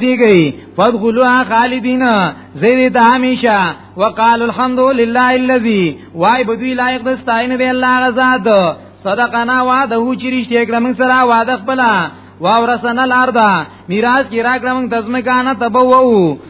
اوسیږي فدخلوا خالدین زیری ته همیشه وقال الحمد لله الذي وای بدوی لایق د ستاینه دی الله غزاد صدقنا وعده چې رښتیا کړم سره وعده خپل واورسن الارض میراث کی راکړم د زمکانه تبوو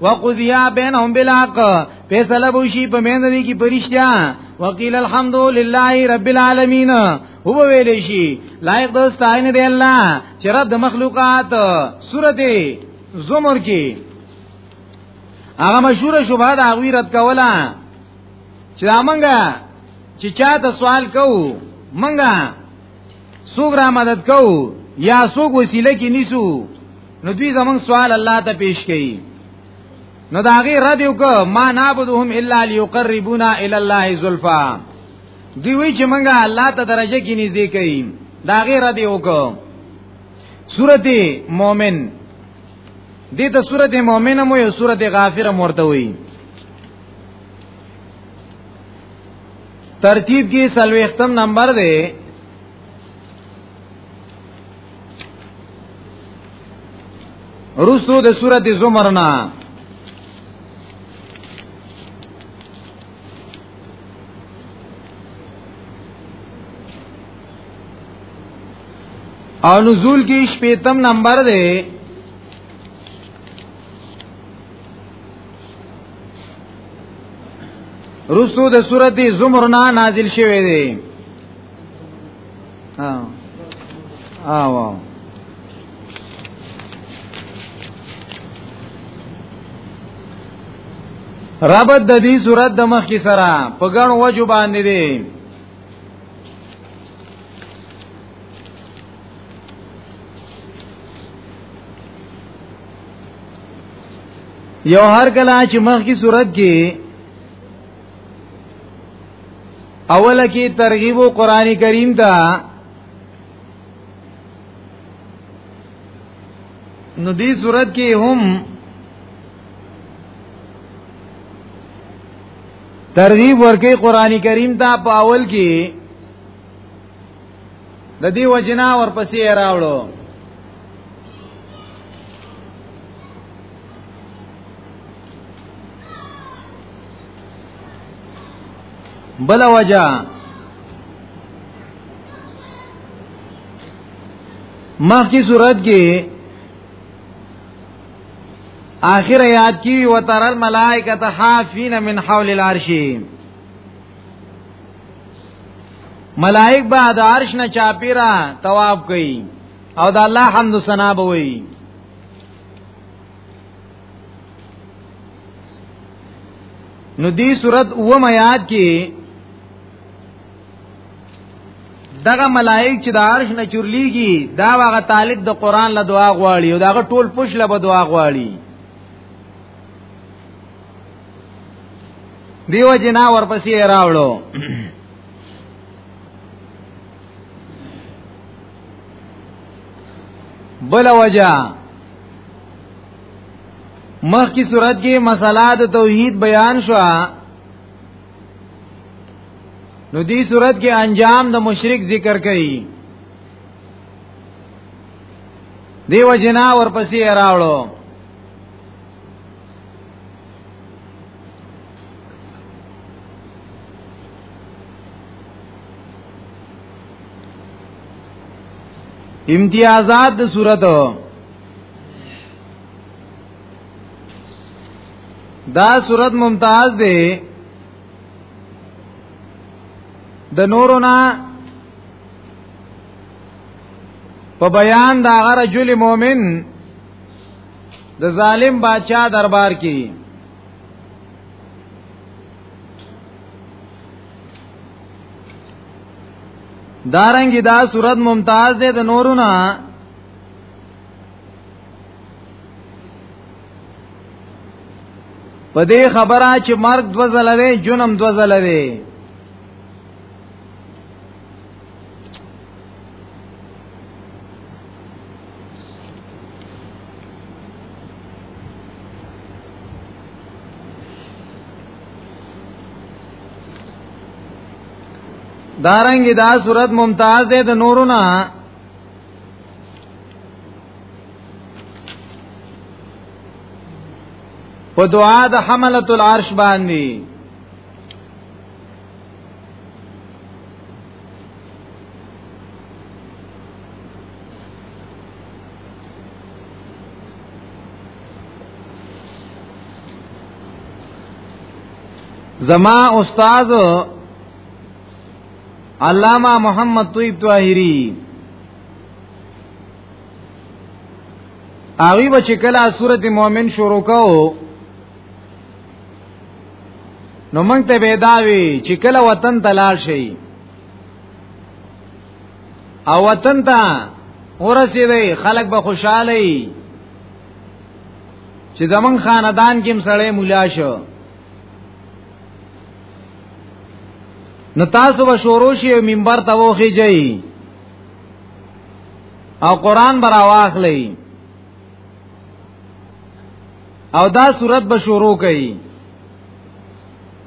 وقضیا بینهم بالحق فیصله بوشي په مین دي کې پرشتیا وقیل الحمد لله رب العالمین هو ویل شي لایق دوست عین دی الله چې رب د مخلوقات سورته زمر کې هغه مشهور شوبه دا غوی رد کوله چې دا منګه چې چاته سوال کوو منګه سوګ را مدد کو یا سوګ وسیله کې نیسو نو دوی زمون سوال الله ته پیش کړي نو دا غي رد یو کو ما نعبدهم الا ليقربونا الى الله زلفا دی وی چې مونږه الله ته درجه کې نږدې کړي دا غي رد یو کو سورته مؤمن دې ته سورته مؤمنه مو یو سورته غافر مرته وي ترتیب کې سلوختم نمبر دی رسو د سورته زمر نه او نزول کې شپږم نمبر دی رسو د سورته زمر نه نازل شوه دی ها آوا ربط د دې صورت د مخ کی سره په ګڼ وجو باندې دی یو هر کله چې مخ کی صورت کې اوله کې ترغیب قرآن کریم ته نو دې صورت کې هم ترغیب ورکې قرآن کریم ته په اول کې د دې وجنا ورپسې راوړو بل وجہ مخی صورت کې آخر یاد کی وتر الملائکه حافین من حول العرش ملائک به د عرش نه چاپیرا طواف کوي او د الله حمد ثنا به وي نو دی صورت او میات کې دغه ملائک چې د عرش نه چورلیږي دا هغه طالب د قران له دعا غواړي او دا ټول پښله به دعا غواړي دیو جنا ورپسې راوړو بل وجہ مخ کی صورت کې مسله د توحید بیان شو نو دې صورت کې انجام د مشرک ذکر کړي دیو جنا ورپسې راوړو امتیازات د صورت دا صورت ممتاز دی د نورو نه په بیان دا غره جل مؤمن د ظالم بادشاہ دربار کې دارنګي دا صورت ممتاز ده د نورونه په دې خبره چې مرګ دوزلوي جنم دوزلوي دارنګ دا صورت ممتاز ده د نورو نه په دعا د حملت العرش باندې زما استاد علامہ محمد طیب طاهری اوی بچ کلا سورت مومن شروع کاو نو موږ ته به داوي چې کله وطن ته لاړ شي او وطن ته ورسېږي خلک به خوشاله وي چې زمون خاندان کې مسړې مولا شو نو تاسو به شروع شي منبر ته وخی جاي او قران برا واخلئ او دا صورت به شروع کړي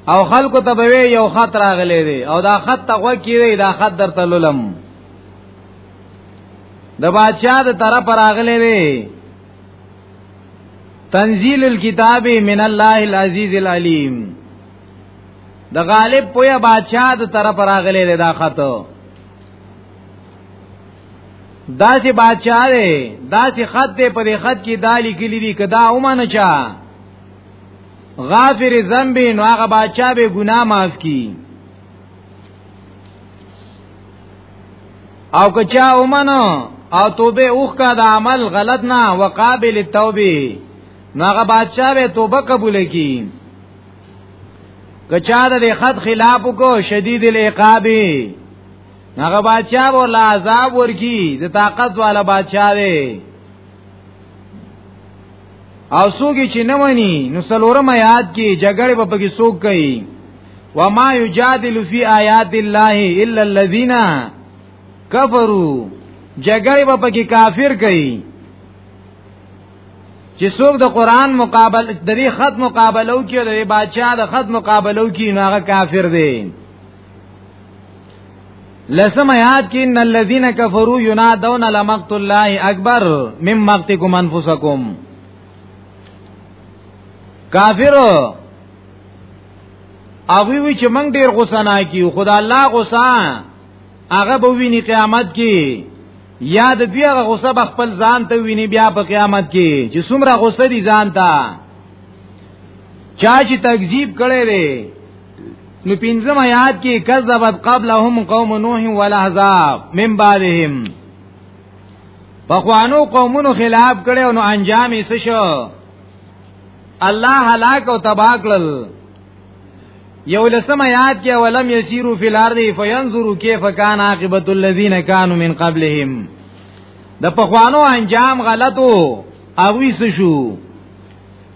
او خلکو ته به یو خط راغلی دی او دا خط تغوه کیږي دا خط درته لولم د بادشاہ د طرف راغلی دی تنزيل الكتاب من الله العزيز العليم د غالب پویا بادشاہ د طرف راغلی دی دا خط داسې بادشاہ دی داسې خط دی په دې خط کې دالی کلی دی کدا اومانه چا غافر ذنب نو هغه بادشاہ به ګناه معاف کی او که چا اومانه او توبه اوخ کا د عمل غلط نه وقابل التوبه نو هغه بادشاہ به توبه قبول کی کچا د خط خلاف کو شدید العقابی هغه بادشاہ ولا عذاب ورکی د طاقت والا بادشاہ دی او سوګي چې نه وني نو سلورم یاد کې جګړه په پکې سوګ کوي وما یجادل فی آیات الله الا الذین کفروا جګړه په پکې کافر کوي چې څوک د قران مقابل د دې خط مقابلو کې د بادشاہ د خط مقابلو کې نو هغه کافر دی لسم آیات کې ان الذين كفروا ينادون لمقت الله اکبر مم مقتكم انفسكم کافر اوی وی چې موږ ډیر غوسه نه کیو خدا الله غوسه هغه به ویني قیامت کې یاد بیا هغه غوسه به خپل ځان ته ویني بیا په قیامت کې چې څومره غوسه دي ځان ته چا چې تکذیب کړي نو پینځم آیات کې کذبت قبلهم قوم نوح والاحزاب من بعدهم پخوانو قومونو خلاف کړي او نو انجام یې شو الله هلاک او تباہ کړل یو لسم آیات کې ولم یسیرو فی الارض فینظروا کیف کان عاقبت الذین کانوا من قبلهم د پخوانو انجام غلطو او ویس شو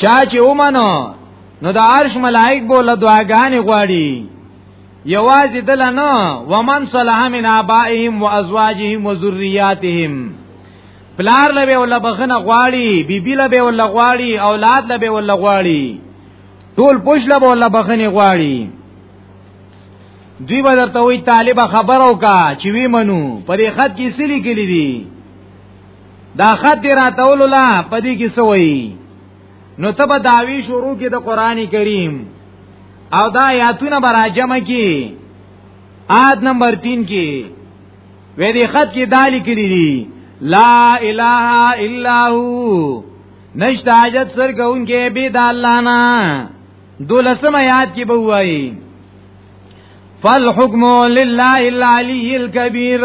چا چې ومنو نو د عرش ملائک بوله دعاګانې غواړي یوازې دل نه ومن صلح من ابائهم وازواجهم وذرياتهم پلار لبه ولا بخنه غواړي بیبي لبه ولا غواړي اولاد لبه ولا غواړي ټول پوش لبه ولا بخنه غواړي دوی به درته وی طالب خبرو کا چې وی منو پرې خط کې سلی کلی دي دا خط راتول لا پدې کې سوئی نو تب داوی شروع کې د قران کریم او دا آیاتونه براجمه کې آد نمبر 3 کې وې دې خط کې دالی کړی دي لا اله الا هو نشتا حاجت سر کوونکې به د الله نه دولسم آیات کې به وایي فالحكم لله العلي الكبير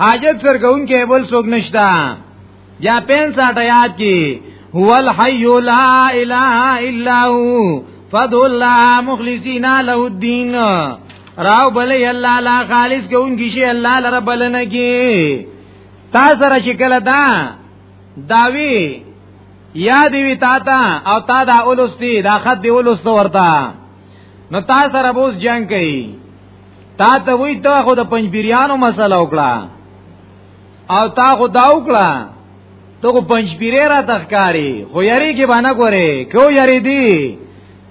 حاجت فرګون کې بل څوک نشتا یا 65 آیات کې هو الحي لا اله الا هو فدعوا الله مخلصین له الدين راو بلې الله لا خالص کوونکی شي الله لره بلنه کی تا سره شکل دا داوی یا دیوی تا تا او تا دا اولستی دا خط دی اولست ورتا نو تا سره بوس جنگ کئی تا ته وی ته خو د پنځبیرانو مسله وکړه او تا خو دا وکړه ته خو پنځبیره را تخکاری خو یری کې باندې ګوره کو یری دی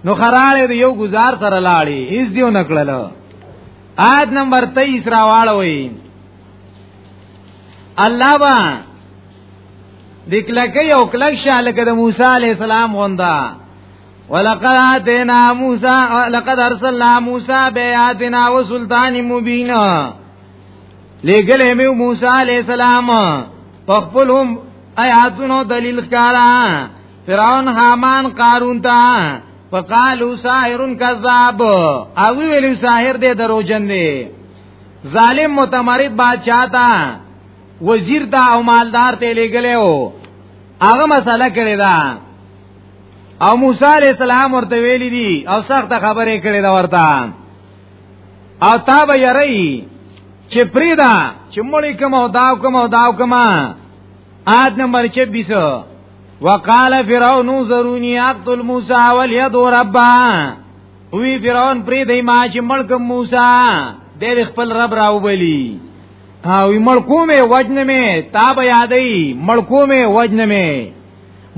نو خراله دی یو گزار سره لاړی هیڅ دیو نکړل آیت نمبر 23 راواله وی الله با دکلکې او کلک شاله کده موسی علی السلام غوندا ولقد اتینا موسی لقد ارسلنا موسی بیاتنا وسلطان مبین لګلې مې موسی علی السلام په خپلهم آیاتونو دلیل ښکارا فرعون حامان قارون ته فقالو ساحر کذاب او ویلو ساحر دې دروژن دی ظالم متمرد بادشاہ تا وزیر تا او مالدار ته لګلې او هغه مسله کړی دا او موسی علی السلام ورته ویل دي او سخت خبره کړې دا ورته او تا به یری چې پریدا چې مړی کوم او دا کوم او دا کوم آد نمبر 26 وقال فرعون زرونی اقتل موسی وليدو ربا وی فرعون پری دی ما چې ملک موسی د خپل رب راوبلی او ملکو می وجنه می تاب یادی ملکو می وجنه می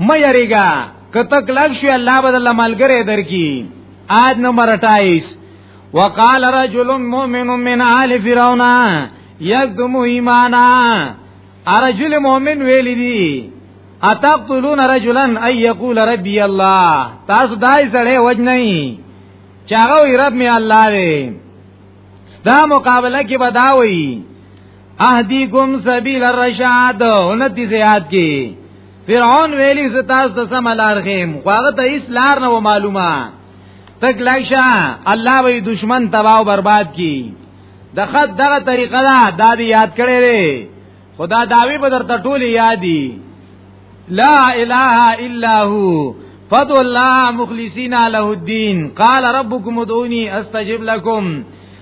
مې یریګا کته کلک شو الله بدل ملګری درکی آد نمبر 28 وقال رجل مؤمن من آل فرعون یذم ایمانا ارجل مؤمن ویل دی اتقتلون رجلا ان یقول ربی الله تاسو دای سره وجه نه چاغه رب می الله دی دا مقابله کې بداوي اهدیکم سبیل الرشاد اونتی زیاد کی فرعون ویلی ستاس د سم لار خیم خواغه ته هیڅ لار نه معلومه تک لایشه الله وی دشمن تباہ او برباد کی د خط دغه طریقه دا د یاد کړي لري خدا داوی په درته ټول یادي لا اله الا هو فدو الله مخلصین له الدين قال ربكم ادعوني استجب لكم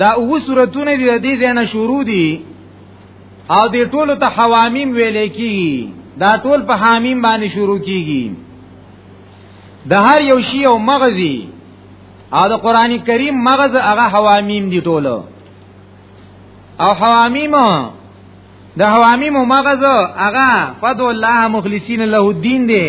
دا او سورتونه دی دې ځنه شروع دي او دې ټول ته حوامیم ویلې کی دا ټول په حامیم باندې شروع کیږي د هر یو شی او مغزي او د قران کریم مغز هغه حوامیم دي ټول او حوامیم د حوامیم مغز هغه فضل الله مخلصین له الدين دي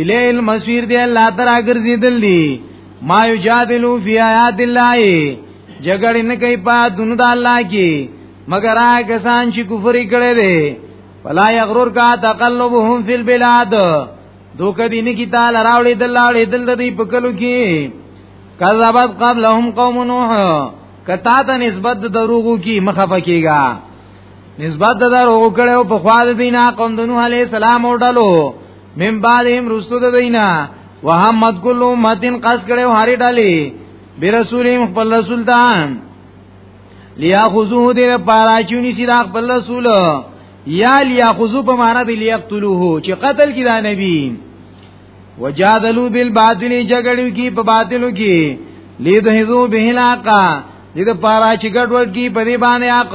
الی المسیر دی الله تعالی ګرځیدل دی ما یجادلو فی آیات الله جګړه نه کوي په دونو د الله کې مگر هغه سان چې کفر کړي دي فلا یغرر کا تقلبهم فی البلاد دوک دې نه کی تعالی راولې د لاړې دل دې په کلو کې کذبت قبلهم قوم نوح کتا ته نسبت دروغو کی مخه پکېګا نسبت دروغو کړو په خوا د دینه قوم د نوح علی السلام وډلو من بعدهم رسو د دینا وهمت کل امتن قص کړو هری ډالی برسولهم خپل رسول ته لیا خذو دې پارا چونی سید خپل رسول یا لیا خذو په معنا دی لیقتلوه چې قتل کی دا نبی وجادلو بالباطل جګړو کی په باطلو کی لید هذو به علاقه دې پارا چې ګډوډ کی په دې باندې حق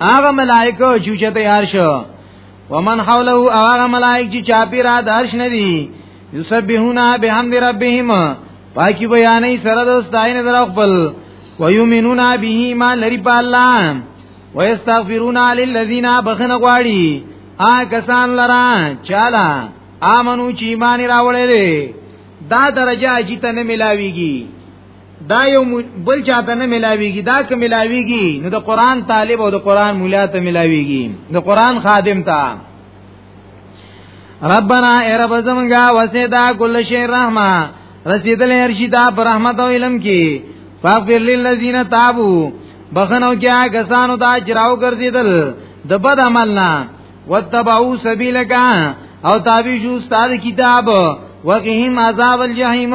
هغه ملائکه چې چته یار شو ومن حوله هغه ملائک چې چاپی را درش ندي یسبحون بحمد ربهم پاکی بیانې سره د استاین در خپل ويؤمنون به ما لري په الله ويستغفرون للذین بخن غواړي آ کسان لرا چالا امنو چې ایمان راوړل دا درجه اجیته نه ملاويږي دا یو بل چاته نه ملاویږي دا که ملاویږي نو د قران طالب او د قران مولا ته ملاویږي د قران خادم ته ربنا ای رب زمونږه وسیدا کل شی رحمه رسیدل هرشی دا پر رحمت او علم کې فاغفر للذین تابو بخنو کیا کسانو دا جراو ګرځیدل د بد عمل نه وتبعو سبیلک او تابع شو استاد کتاب وقهم عذاب الجحیم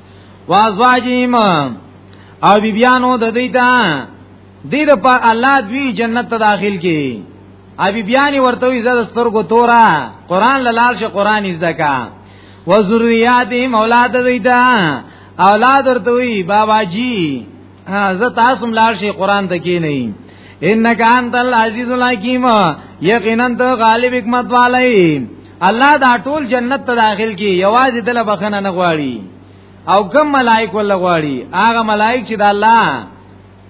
وازواجیم او بی بیانو د دوی ته دې د په الله دوی جنت ته داخل کی ابي بیان ورته وي زړه سترګو تورا قران لال شه قران زده کا و ذریات مولاد دیتا اولاد ورته وي بابا جی زه تاسو ملار شي قران ته کې نه انک انت العزیز الحکیم یقینا ته غالب حکمت والای الله دا ټول جنت ته داخل کی یوازې دل بخنه نه غواړي او کم ملائک ول غواړي هغه ملائک چې د الله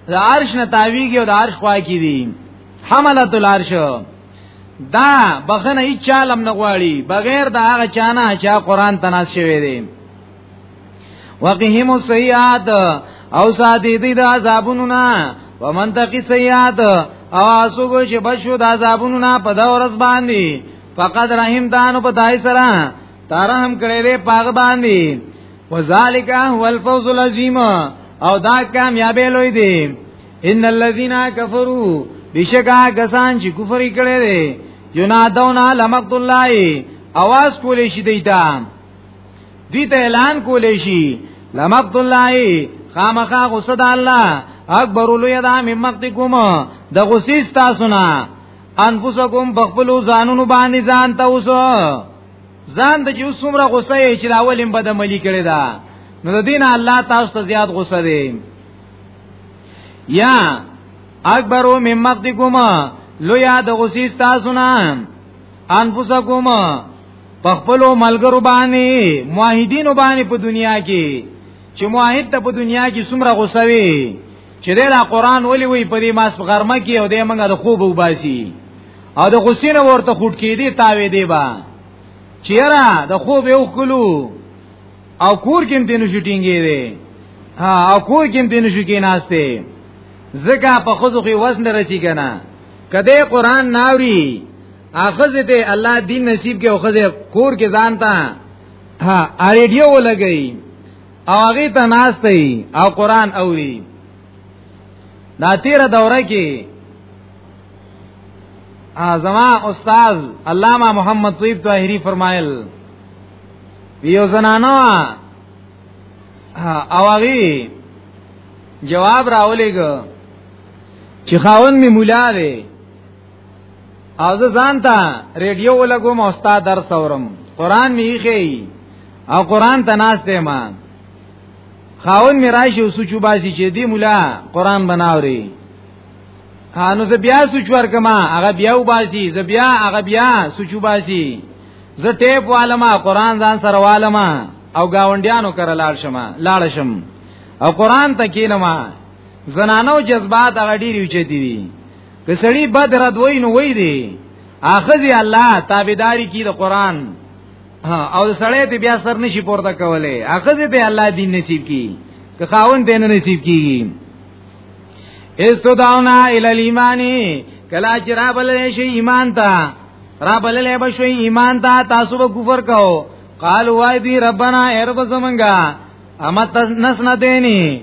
د عرش نه تاویږي او د عرش خوا کې دي حملت العرش دا بخنه هیڅ چالم نه غواړي بغیر د هغه چانه چې قران تناس شوی دی وقهم السیئات او ساتي دي د عذابونو نه ومن تقي سیئات او اسوګو چې بشو د عذابونو نه په دا ورځ باندې فقط رحم دانو په دای سره تارحم کړي دي پاغ باندې وذالک هو الفوز العظیم او دا کامیابی لوی دی ان الذين كفروا بشکا کسان چې کفر کړي دي ینادون لمقت الله اواز کولې شي دیتا دې ته اعلان کولې شي لمقت الله خامخا غصه د الله اکبر لوی دا ممقت کوم د غصې تاسو نه انفسکم بخبلو ځانونو باندې ځان ته اوسه ځان د جو څومره غصه یې چې راولم بد عملی کړی دا نو د دین الله تاسو ته زیات غصه دی یا اکبرو ممقت کوم لوی دا غصې تاسو نه انفسکم په خپل ملګرو باندې موحدین باندې په دنیا کې چې موحد ته په دنیا کې څومره غوسه وي چې دا قرآن ولي وي په دې ماس غرمه کې او دې منګه د خوب وباسي او د غصې نه ورته خټ کې دي تاوي دی با چیرې د خوب یو کلو او کور کې دې نشو ټینګې دي ها او کور کې دې نشو کې ناشته زګه په خوځو کې وزن رچی کنه کده قران ناوري اخذ ته الله دین نصیب کې اخذ کور کې ځان تا ها اریډیو لګئی او هغه ته ناشته او قران اوري دا تیر دوره کې زما استاد علامہ محمد طیب طاهری فرمایل یو زنانه او هغه جواب راولېګ چې خاون می مولا دی او زه ځان ته ریډیو ولګوم او استاد درس اورم قران می خي او قران ته ناس دی ما خاون می راشي او سوچو باسي چې دی مولا قران بناوري هانو زه بیا سوچ ورکما هغه بیا وباسي زه بیا هغه بیا سوچو باسي زه ټیپ والما قران ځان سره والما او گاونډیانو کر لاړ شم لاړ شم او قران ته کینما زنانو جذبات هغه ډیر اوچتي دي که سړی بد رد وای نو وای دی اخذي الله تابعداري کی د قران او سړی ته بیا سر نشي پورته کوله اخذي ته الله دین نصیب کی که خاون ته نه نصیب کیږي استدعونا الى الايمان کلا چې را بللې شي ایمان ته را بللې به شي ایمان ته تاسو به کفر کو قالوا وای دی ربنا ارب زمنګا امت نسنا دینی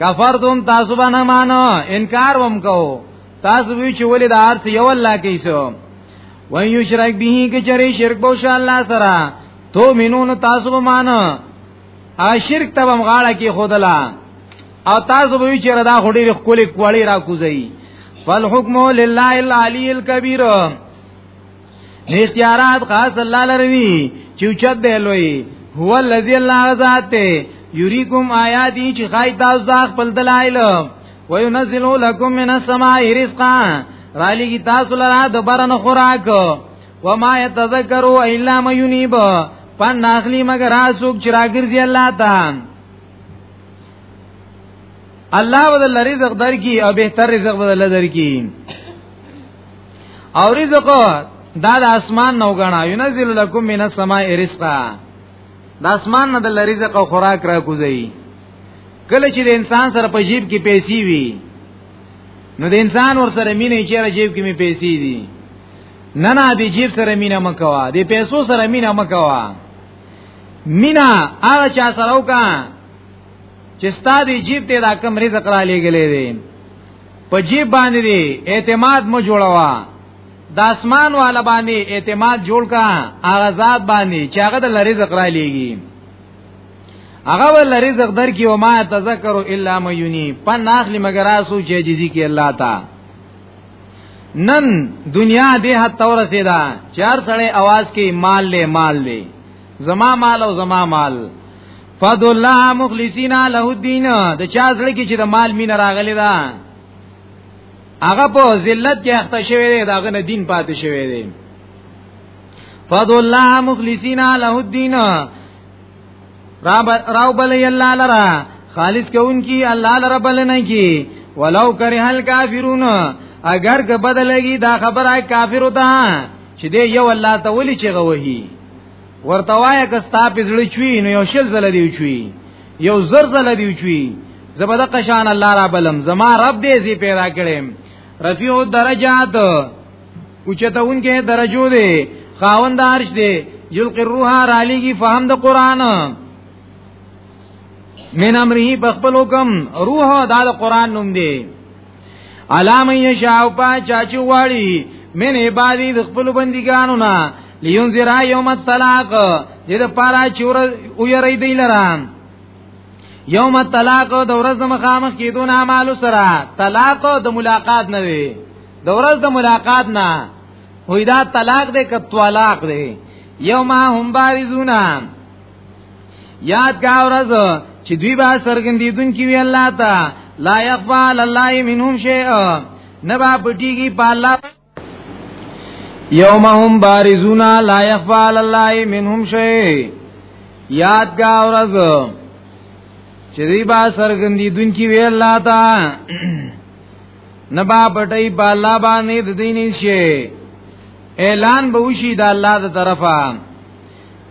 کفرتم تاسو باندې مانو انکار وم کو تاسو وی چې ولې د ارث یو الله کیسو و یشرک به کې چری شرک بو شاء الله سره تو مينون تاسو به مان ا شرک ته هم غاړه کې خودلا او تاسو به چې ردا خډې خپل کوړی را کوزي فالحکم لله العلی الکبیر اختیارات خاص الله لروي چوچت به لوی هو الذی الله ذات یریکم آیاتی چې خای تاسو د خپل دلایل و ينزل لكم من السماء رزقا رالی کی تاسو لرا د برن خوراک و ما يتذكروا الا من ينيب پن اخلی مگر اسوک چراګرځي الله تعالی الله بدل رزق درکی او بهتر رزق بدل درکی او رزق دا د اسمان نو غنا ينزل لكم من السماء رزقا د اسمان نه د رزق او خوراک را کوزي کله چې د انسان سره په جیب کې پیسې وي نو د انسان ور سره مینه چې را جیب کې می پیسې دي نه نه د جیب سره مینه مکوا د پیسو سره مینه مکوا مینا هغه چا سره وکا چې ستادي جیب ته دا کم رزق را لېګلې دي په جی باندې اعتماد مو جوړوا د اسمان والا باندې اعتماد جوړ کا هغه ذات باندې چې هغه د رزق را لېږي هغه ول رزق در کی او ما تذکر الا ما یونی پن اخلی مگر اسو چې جزی کی الله تا نن دنیا دې حد تور رسیدا چار سړی आवाज کې مال له مال له زما مال او زما مال فدو الله مخلصین له الدین د چا زړه کې چې د مال مين راغلی دا هغه په ذلت کې اخته شوی دی داغه نه دین پاتې شوی دی فدو الله مخلصین له الدین راو بلی الله لرا خالص کون کی الله لرا بل نه کی ولو کرہ الکافرون اگر که بدلږي دا خبره کافر وته چې دی یو الله ته ولي چې غوهي ورته وای کستا پزړی چوي نو یو شل زل دی چوي یو زر زل دی چوي زبد قشان الله را بلم زما رب دې زی پیدا کړم رفیع الدرجات اوچتونکې درجو دی خاوند عرش دی یلقی الروح را لګي فهم د قران من امره په خپل حکم روح دا د قران نوم دی علام یشاء پا چاچو واړي من عبادی د خپل بندګانو نه لیون زرا یوم الطلاق دې د پارا چور او یری دی لران یوم الطلاق د ورځ مخامخ کیدون اعمال سره طلاق د ملاقات نه وي د ورځ د ملاقات نه وې دا طلاق دې ک طلاق دې یوم هم بارزونا یاد کا ورځ چې دوی به سرګندیدون کې وی الله تا لا یخفا الله منهم شیء نبا پټیږي په الله یومهم بارزون لا یخفا الله منهم شیء یاد کا ورځ چې دوی به سرګندیدون کې وی الله تا نبا پټي په الله باندې د دین شي اعلان به وشي د الله د طرفه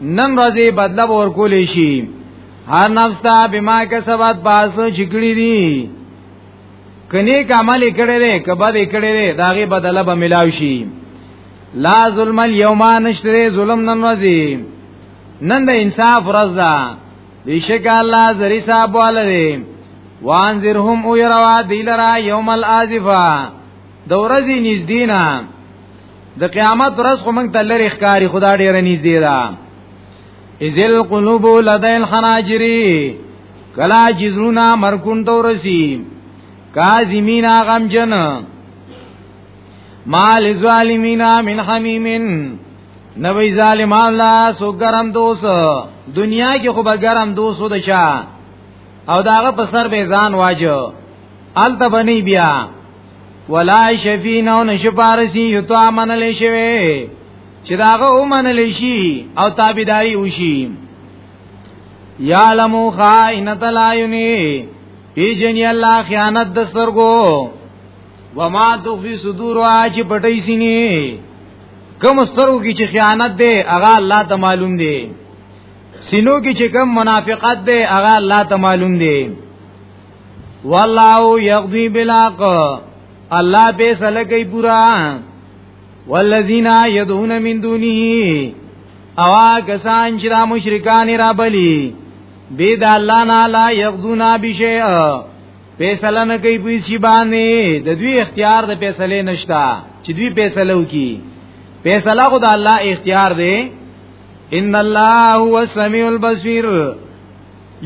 نن ورځې بدله ورکول شي هر نفس ته بما کسبت پاسو چګړي دي کني کمال کړي دي کبد کړي دي داغه بدله به ملاوي شي لا ظلم اليوم نشتري ظلم نن ورځې نن د انصاف ورځ ده بیشک الله زری صاحب والره وانذرهم او يروا دیلرا یوم الازفه دورزی نزدینا د قیامت ورځ خو موږ ته لری ښکاری خدا ډیر نږدې ده ازل قلوب لدین حناجری کلا جزرونا مرکون تو رسی کازمینا غمجن مال ظالمینا من حمیمن نوی ظالمان لا سو گرم دوس دنیا کې خو به گرم دوسو د چا او داغه په سر به ځان واجو الته بنی بیا ولا شفین او نشپارسی یتو منل شوی چې داغه او منل شي او تابعداري وشي یعلمو خائنۃ العیونی پیجنی الله خیانت د سترګو وما تخفی صدور واج پټی سینې کوم سترګو کې چې خیانت ده هغه الله ته معلوم دی سینو کې چې کوم منافقت ده هغه الله ته معلوم دی والله یقضی بالحق الله به سره کوي پورا والذین یدعون من دونه او کسان چې را مشرکان را بلی بی دا الله نه لا یقضونا بشیء فیصله نه کوي په شی باندې د دوی اختیار د فیصله نشتا چې دوی فیصله وکي فیصله خو د الله اختیار دی ان الله هو السمیع البصیر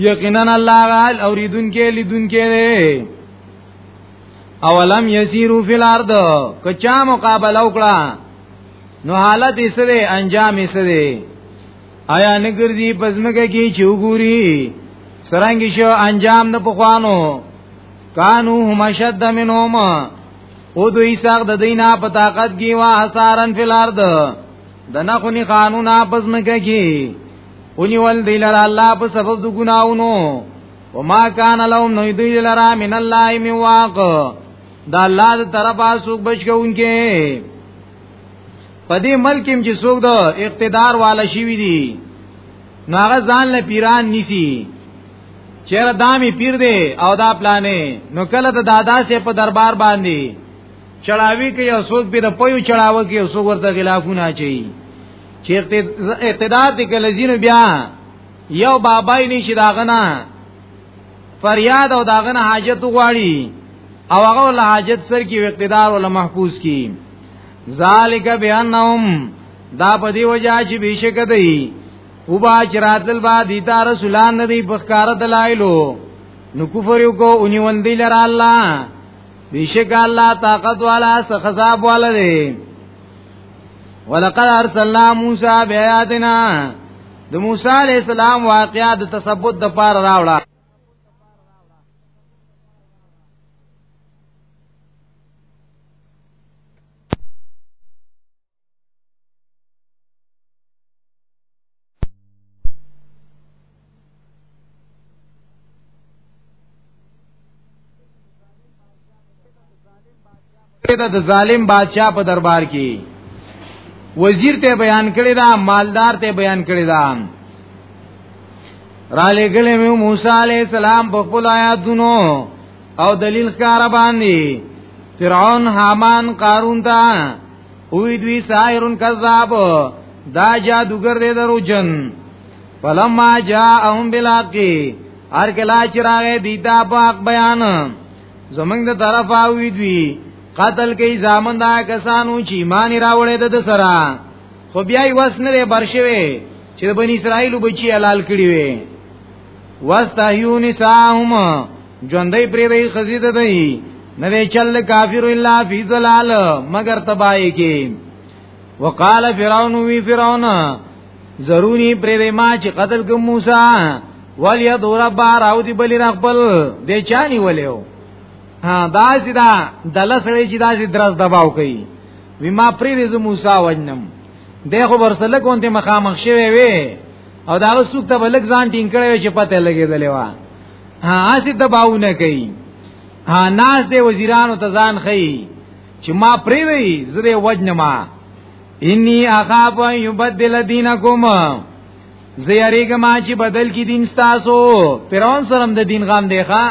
یقینا الله غال اوریدونکې لیدونکې دی اولم یسیرو فی الارض کچا مقابله وکړه نو حالت یې سره انجام یې سره آیا نګرځي پزمکه کې چوغوري سرنګ شو انجام د پخوانو کانو هم شد منهم او دوی ساق د دینا په طاقت کې وا حسارن فی الارض دنه خونی قانون اپس مکه کې ونیول دی لرا الله په سبب د ګناونو وما کان لهم نو دی لرا من الله می واق دا الله د طرفه سوق بچونکې پدې ملک کې چې سوق د اقتدار والا شي وی دي ناغه ځان له پیران نیسی چیر دامی پیر دی او دا پلانې نو کله د دادا سه په دربار باندې چړاوی کې یو سوق به د پيو چړاوه کې یو سوق ورته غلافونه چي چې اقتدا ته کله ځینو بیا یو بابای نشي داغنا فریاد او داغنا حاجت غواړي او هغه له حاجت سر کې اقتدار ول محفوظ کی ذالک بانهم دا په دی وجہ چې بشک دی او با چراتل با دیتا رسولان ندی بخکار دلایلو نو کفر یو کو اونی وندی لرا الله بیشک الله طاقت والا سخذاب والا دی ولقد ارسلنا موسی بیااتنا د موسی علی السلام واقعا د تثبت د پار راوړه دا د ظالم بادشاہ په دربار کې وزیر ته بیان کړی دا مالدار ته بیان کړی دا را لګلې مې موسی عليه السلام په خپل آیاتونو او دلیل ښکار باندې فرعون حامان قارون ته اوی دوی سایرون کذاب دا جادوګر دی درو جن فلما جاءهم بالحق هر کلا چې راغې دی دا پاک بیان زمنګ د طرف اوی دوی قتل کې ځامن دا کسانو چې ایمان راوړې د سره خو بیا یې وس نه برشوي چې بنی اسرائیل بچي حلال کړی وي واستحیون ساهم ژوندۍ پرې دی خزیده دی نه چل کافر الا فی ظلال مگر تبای کی وقال فرعون وی فرعون زرونی پرې دی ما چې قتل کوم موسی ولیا دور بار او دی بلی رغبل دی چانی ولیو ها دا چې دا دل سره چې دا چې درس دباو کوي وی ما پرې دی موسی وجنم دی خو ورسله کوته مخامخ شوی وی او دا سوک ته بلک ځان ټینګ کړی چې پته لګیدلې و ها اسی دباونه کوي ها ناز دې وزیرانو ته ځان خي چې ما پری وی زره وجنما انی اخاف یبدل دینکم زیاریګه ما چې بدل کی دین تاسو پیران سرم د دین غام دی ښا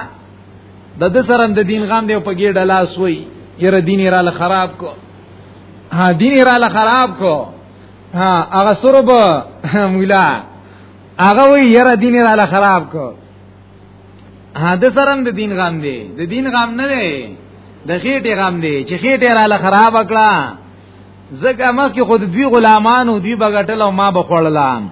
د د سرم د دین غام دی په ګډه ډلا سوی یره دین را ل خراب کو ها دین را ل خراب کو ها هغه سرب مولا هغه وی یره دین را له خراب کو هدا سرم د دین غم دی د دین غم نه دی د خېټه غم دی چې خېټه را له خراب کړه زکه مخ کې خود دوی غلامانو دوی بغټل او ما بخړلام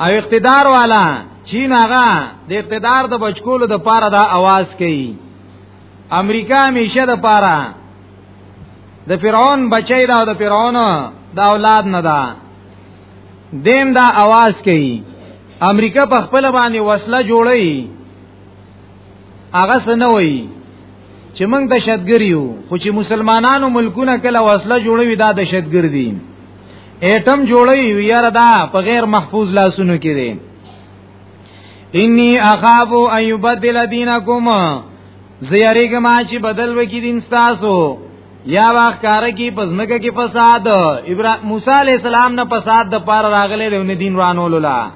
او اقتدار والا چین هغه د اقتدار د بچکولو د پاره دا आवाज کوي امریکا همیشه د پاره د فرعون بچی دا د فرعون د اولاد نه ده دیم دا आवाज کوي امریکا په خپل باندې وسله جوړي هغه سنوي چې موږ دهشتګری یو خو چې مسلمانانو ملکونه کله وسله جوړوي دا دهشتګر دي اټم جوړي یاره دا په غیر محفوظ لاسونو کې دي انی اخاف ان یبدل دینکم زیریګه ما چې بدل وکړي دین تاسو یا واخکار کی پزمکه کی فساد ابراهیم موسی علی السلام نه فساد د پار راغله د دین رانول لا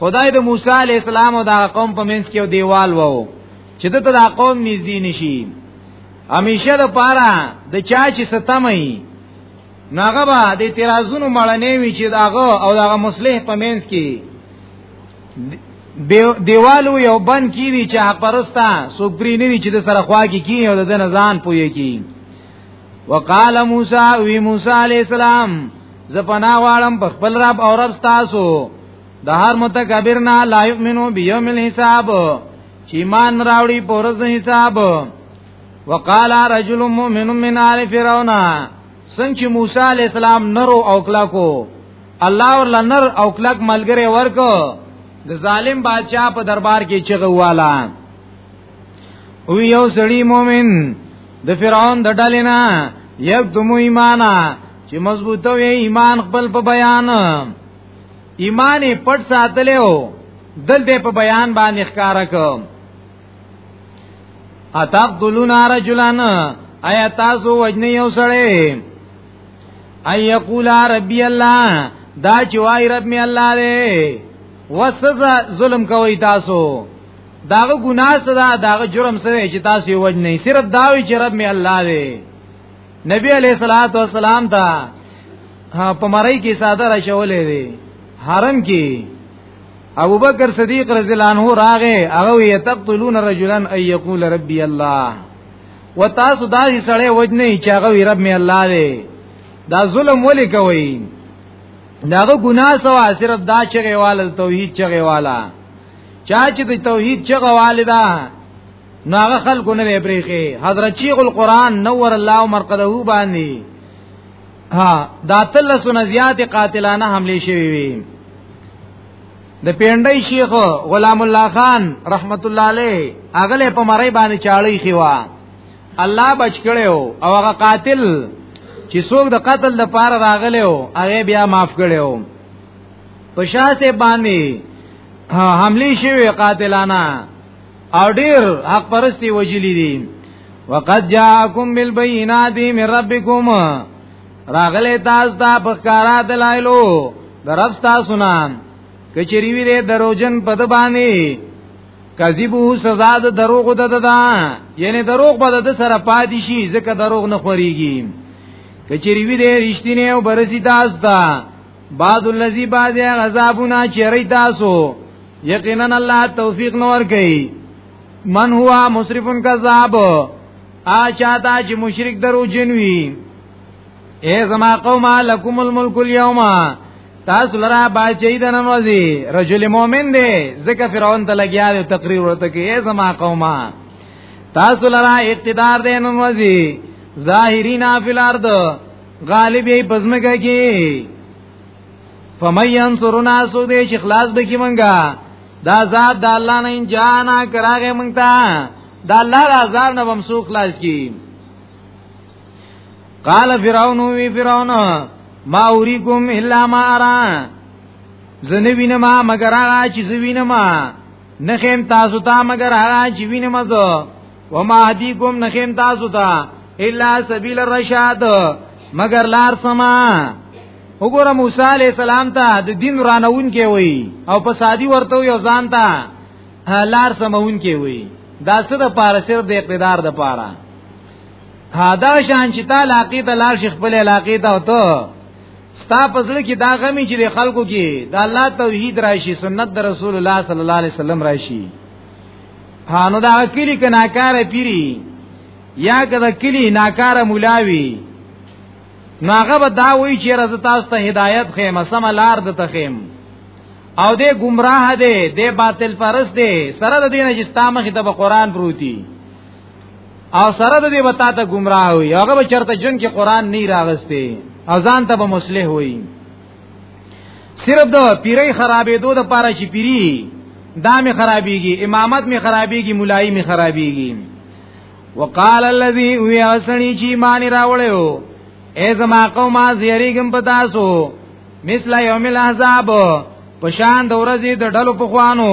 خدای د موسی علی السلام او د قوم په منځ کې دیوال وو چې د دا قوم نږدې نشي همیشه د پاره د چا چې ستمای ناغه به د اعتراضونو مړنې وی چې داغه او داغه مصلح په منځ کې دیوالو یو بن کینی چې حق پرستا سوک پری نوی چې د سره خوا کې کی او د نزان پوی کی وقال موسی وی موسی علی السلام زپنا غواړم په خپل رب او رب تاسو د هر متکبر نه لا یؤمنو بیوم الحساب چې ایمان راوړي پورز حساب وقال رجل مؤمن من آل فرعون څنګه چې موسی علی السلام نرو او کلاکو الله ور لنر او کلاک ملګری ورکو د ظالم بادشاہ په دربار کې چغه والا او یو سړی مومن د فرعون د ډلې نه یک دمو ایمانا چې مضبوطه وي ایمان خپل په بیان ایمان پټ ساتلو دلته په بیان باندې ښکارا کوم اتقتلون رجلان ایا تاسو وجنی یو سړی ای یقول ربی الله دا چې وای رب می الله دی وسزا ظلم کوي تاسو داغه ګناه سره داغه جرم سره چې تاسو یې وجنی صرف دا وی چې رب می الله دی نبی علیہ الصلوۃ والسلام ته په مړی کې ساده را شولې دی حرم کې ابو بکر صدیق رضی الله عنه راغه هغه یې تقتلون رجلا ان یقول ربي الله وتاسو دا هی سړی وجنه چې هغه رب می الله دی دا ظلم ولي کوي داغه ګناه سوا صرف دا چغه والل توحید چغه والا چا چې د توحید چغه والدا نو هغه خلکو نه پریخي حضرت شیخ القران نور الله مرقده باندې ها دا تلسو نه زیات قاتلانه حمله شوی وی د پیندای شیخ غلام الله خان رحمت الله علیه اغله په مړی باندې چاړی خوا الله بچ کړو او هغه قاتل چې څوک د قتل د پار راغلی او هغه بیا معاف کړو په شاسه باندې حمله شوی قاتلانه او ډیر حق پرستی وجلی دي وقد جاءکم بالبينات من ربکم راغله تاسو ته په کارا دلایلو درف تاسو نه کچری وی دې دروژن په د باندې کذبو سزا د دروغ د ددا یعنی دروغ به د سره پاتې شي ځکه دروغ نه خوريږي کچری وی دې رښتینه او برسي تاسو ته بعض الذی بعض عذابنا چری تاسو یقینا الله توفیق نور کوي من هو مسرفن کذاب آچا تا چې مشرک درو جنوي اے زما قوم لکم الملک اليوم تاسو لرا باچې د نن ورځې رجل مؤمن دی ځکه فرعون ته لګیا دی تقریر ورته کې اے زما قوم تاسو لرا اقتدار دی نن ورځې ظاهرینا فی الارض غالب یې پزمکه کې فمن سرنا سو دې چې خلاص به کې منګه دا ذات د الله نه جانا کراغه مونږ ته دا الله د عذاب نه بم سو خلاص کی قال فرعون وی فرعون ما اوریکم الا ما ارا زنه وینما مگر هغه چې زوینما نخیم تاسو ته مگر هغه چې وینم زه وما هدیکم نخیم تاسو ته الا سبیل الرشاد مگر لار سما وګوره موسی علی السلام ته د دین رانون کې وای او په سادي ورته یو ځان ته لار سمون کې وای دا څه د پاره صرف د اقتدار د پاره هادا شان چې تا علاقې ته لار شیخ په علاقې ته وته ستا پزړه کې دا غمی چې د خلکو کې د الله توحید راشي سنت د رسول الله صلی الله علیه وسلم راشي هانو دا کلی ک ناکاره پیری یا که د کلی ناکاره مولاوی نو هغه به دا وایي چې رز تاسو ته هدایت خیم سم لار د تخیم او دې گمراه دې دې باطل پرست دې سره د دینه چې ستامه خطاب قرآن پروتي او سره د دې وتا ته گمراه وي هغه به چرته جون کې قران نه راغستي او ځان ته به مصلح وي صرف د پیرې خرابې دوه د پاره چې پیری دا می خرابېږي امامت می خرابېږي مولای می خرابېږي وقال الذي ويسني چې مان راوړیو اے زما قوم از یریګم پتاسو مثل یوم الاحزاب پشان د ورځې د ډلو په خوانو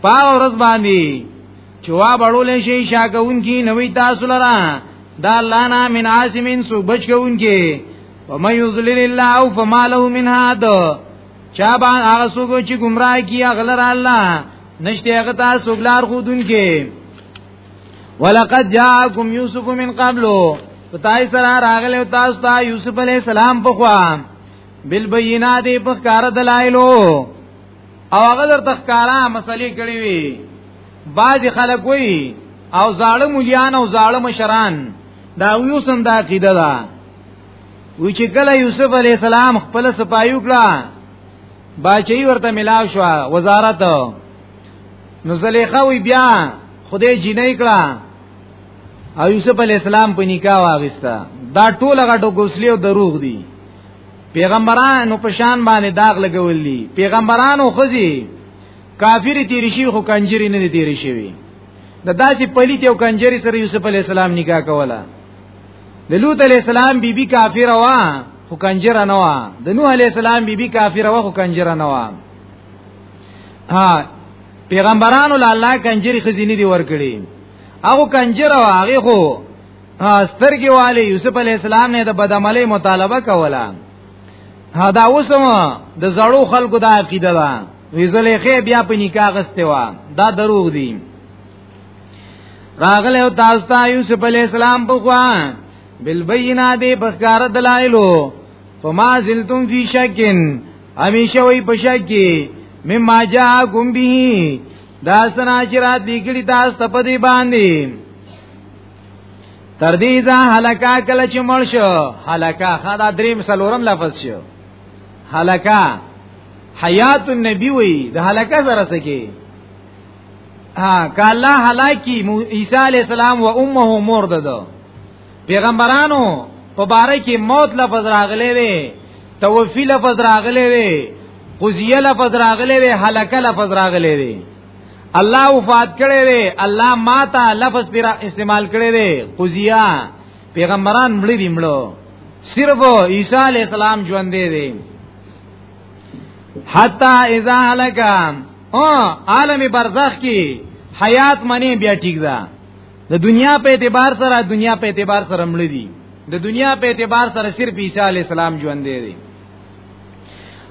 پاو ورځ باندې جواب اړول شي شاګون کی نوې تاسو لرا دا الله نا من عاصمین سو بچ کوون کی ومن یذلل الله فما له من هاد چا با هغه سو چې گمراه کی اغلر الله نشته هغه تاسو بلار خودون کی ولقد جاءكم يوسف من قبل پتاي سره راغله تاسو ته یوسف علی السلام په خوا بالبينات په کار دلایلو او هغه در تخکارا مسلې کړې وي باج خلک وي او ظالم مليان او ظالم مشران دا یو سم دا عقیده ده وی چې کله یوسف علی السلام خپل سپایو کړه باچې ورته ملاو شو وزارت نو زلیخه وی بیا خدای جنې کړه او یوسف علی السلام په نکاح واغستا دا ټول هغه ډوګوسلی او دروغ دي پیغمبرانو په شان باندې داغ لګول دي پیغمبرانو خزي کافر تیر شي خو کنجری نه تیر شي د داسې پلیت او کنجری سره یوسف علی السلام نکاح کوله د لوط علی السلام بیبي بی کافر وا خو کنجره نه وا د نوح علی السلام بیبي بی کافر وا خو کنجره نه وا ها پیغمبرانو له الله کنجری خزینه دی ورکړي هغه کنجره وا هغه خو سترګي والي یوسف علی السلام نه د بدعملی مطالبه کوله دا اوسم د زړو خلکو دا عقیده ده ویزلې خې بیا په نکاح غسته و دا دروغ دي راغله او تاسو ته یوسف علی السلام په خوا بالبینات بخکار دلایلو فما زلتم فی شکن همیشه وی په شک کې مما جاءکم به دا سنا شرات لګړي تاسو ته په دی باندې تر دې ځا هلاکا کله چې مړ شو هلاکا خدا دریم سلورم لفظ شو هلاکا حیات النبی وی د هلاکا سره سکی ها کالا هلاکی عیسی علی السلام و امه مرد ده پیغمبرانو په باره کې موت لفظ راغلی وی توفی لفظ راغلی وی قضیه لفظ راغلی وی هلاکا لفظ راغلی وی الله وفات کړي وي الله ماتا لفظ پر استعمال کړي وي قضیا پیغمبران مړي دي مړو صرف عیسی علی السلام ژوند دي حتا اذا هلک او عالم برزخ کی حیات منی بیا ټیک ده د دنیا په اعتبار سره دنیا په اعتبار سره مړ دي د دنیا په اعتبار سره صرف عیسی علی السلام ژوند دی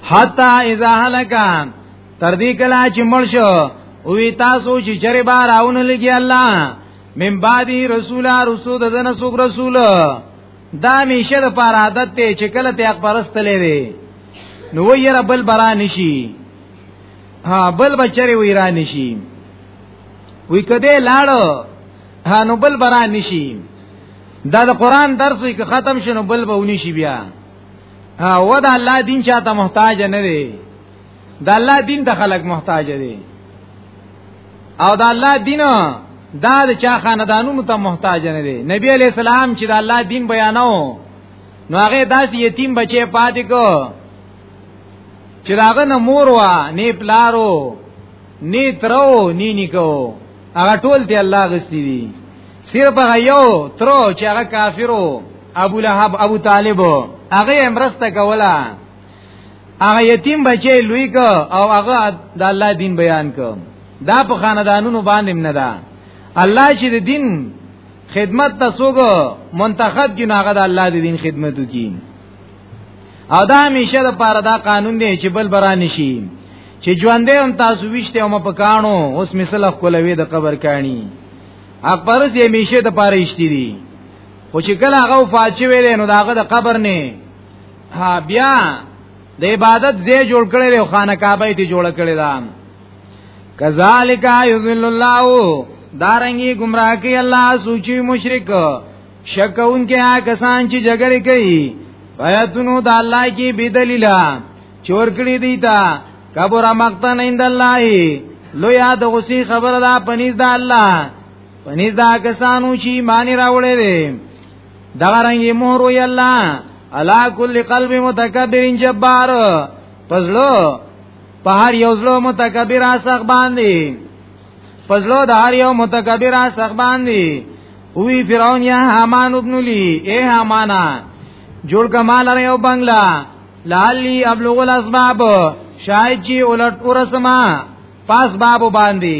حتا اذا هلکان تر دې کله چې مړ شو او تاسو چې چرې بار راونه لګي الله من بعدی رسولا رسول ددن سوک رسول دا میشه د پار عادت ته چې کله ته اخبارست لوي نو وی رب البرا نشي ها بل بچری وی را نشي وی کده لاړو ها نو بل برا نشي دا د قران درس وی که ختم شنو بل به ونی شي بیا ها ودا الله دین چاته محتاج نه دی د الله دین ته خلق محتاج دي او د الله دین دا د چا خاندانونو ته محتاج نه دي نبی علی السلام چې د الله دین بیانو نو هغه داس یتیم بچي پاتې کو چې داغه نه مور وا نه پلارو نه ترو نه نکو هغه ټول ته الله غستی دي صرف هغه یو ترو چې هغه کافرو ابو لهب ابو طالب هغه امرسته کوله هغه یتیم بچی لوی کو او هغه د الله دین بیان کو دا په خاندانونو باندې نه ده الله چې د دین خدمت ته سوګو منتخب کې ناغه د الله د دین خدمت وکي او دا همیشه د پاره دا قانون دی چې بل برا نشي چې ژوندې هم تاسو وشته او مپکانو اوس مثال خپلوي د قبر کانی اپرس یې همیشه د پاره اشتي دي خو چې کله هغه فاجعه ویلې نو داغه د قبر نه ها بیا د عبادت زی جوړ کړی دی خانه کعبه ته جوړ کړی دا کذالک یذل الله دارنګي گمراه کوي الله سوچي مشرک شکون کې آ کسان چې جګړه کوي پیاتونو د الله کې بدلیلا چور کړی دی تا کبر مقتن عند الله لو یاد غسی خبر دا پنیز دا الله پنیز دا کسانو چې معنی راوړې دي دا رنګي مور وی الله علا کل قلب متکبر جبار پزلو په هر یو زلو متکبر اسخ باندې پزلو د هر یو متکبر اسخ باندې وی فرعون یا حامان ابن لی اے حامانا جوړ کمال ر یو بنگلا لالی ابلغ الاسباب شاید چی ولټ ورسما پاس باب باندې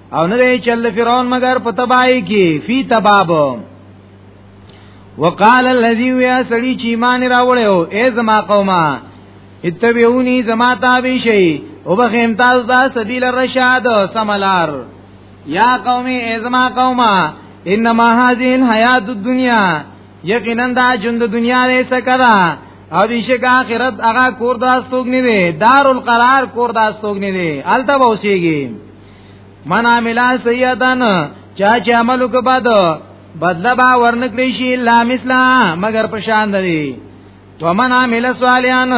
او نه دی چل فرعون مگر په تبای کې فی تباب وقال الذي يا سړي چې ایمان راوړیو اے زما قومه اتبعوني زما تابع شي او به امتاز دا سبیل الرشاد سملار یا قومي اے زما قومه انما هذه الحیات الدنیا یقینا دا ژوند دنیا دې سکرا او بیشک آخرت هغه کور داستوګ نه دی دار القرار کور داستوګ نه دی الته وسیږي من عمل سیئتن چا چې عملو کو بد بدله با ورنکړي شي لا مثلا مگر پشان دی تو من عمل صالحان